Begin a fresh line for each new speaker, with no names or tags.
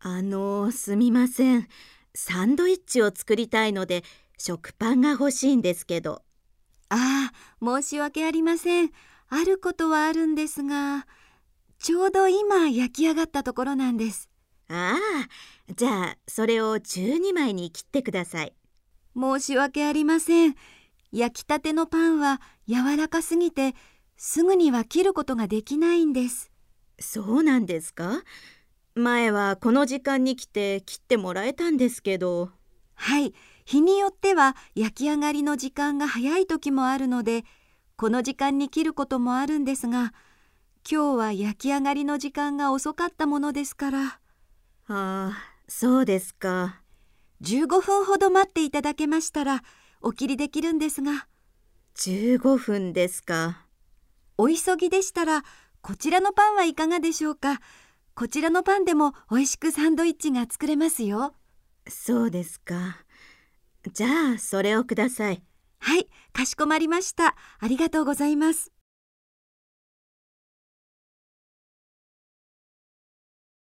あのすみません。サンドイッチを作りたいので食パンが欲しいんですけど。
ああ申し訳ありません。あることはあるんですがちょうど今焼き上がったところなんです。
ああじゃあそれを12枚に切ってください。
申し訳ありません。焼きたてのパンは柔らかすぎてすぐには切ることができないんです。
そうなんですか？前はこの時間に来て切ってもらえたんですけど。
はい。日によっては焼き上がりの時間が早い時もあるのでこの時間に切ることもあるんですが今日は焼き上がりの時間が遅かったものですから。あ
あそうですか。
15分ほど待っていただけましたらお切りできるんですが。
15分ですか。
お急ぎでしたらこちらのパンはいかがでしょうか？こちらのパンでも美味しくサンドイッチが作れますよ。
そうですか。じゃあそれをください。
はいかしこまりました。ありがとうございます